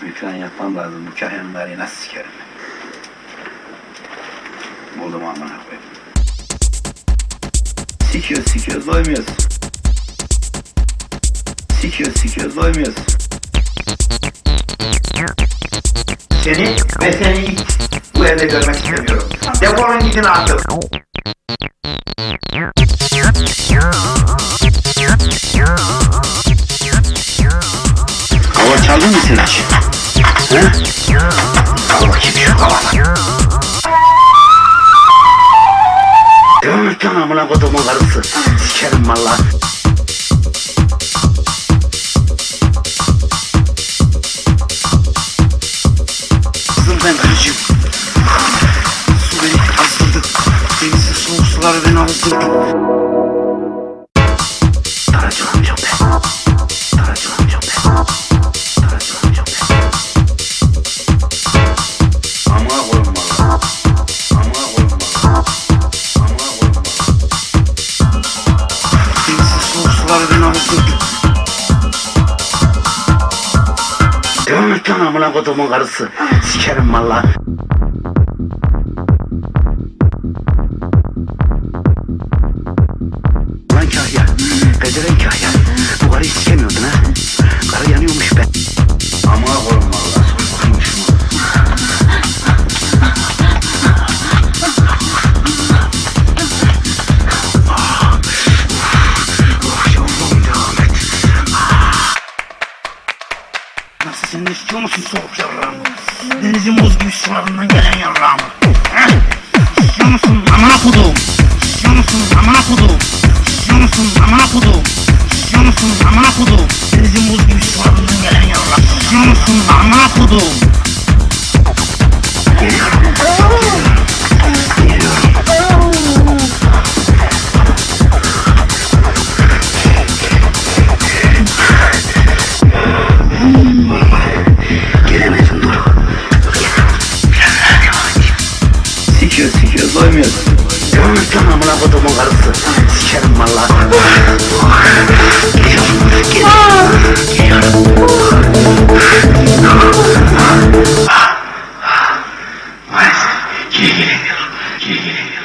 Plan yapmam lazım. Bu gariyi nasıl sikerim? Buldum amına koyayım. Sikiyoruz sikiyoruz doymuyoruz. Sikiyoruz sikiyoruz doymuyoruz. Seni ve seni hiç bu evde görmek istemiyorum. Defolun gidin artık. Lan amına kodumun karısı. Sikerim valla. Kızım ben karıcığım. Su beni azdırdı. Denizin soğuk suları beni azdırdı. Amına kodumun karısı. Sikerim valla. Lan Kahya, Kadir'in Kahya. Nasıl sen de istiyor musun soğuk yarrağımı? Denizin buz gibi sularından gelen yarrağımı. İstiyor musun amına kodum? İstiyor musun amına kodum? Et lan amına kodumun karısı. Sikerim valla. Geliyorum. Geliyorum. Geliyorum. Maalesef geri gelemiyorum.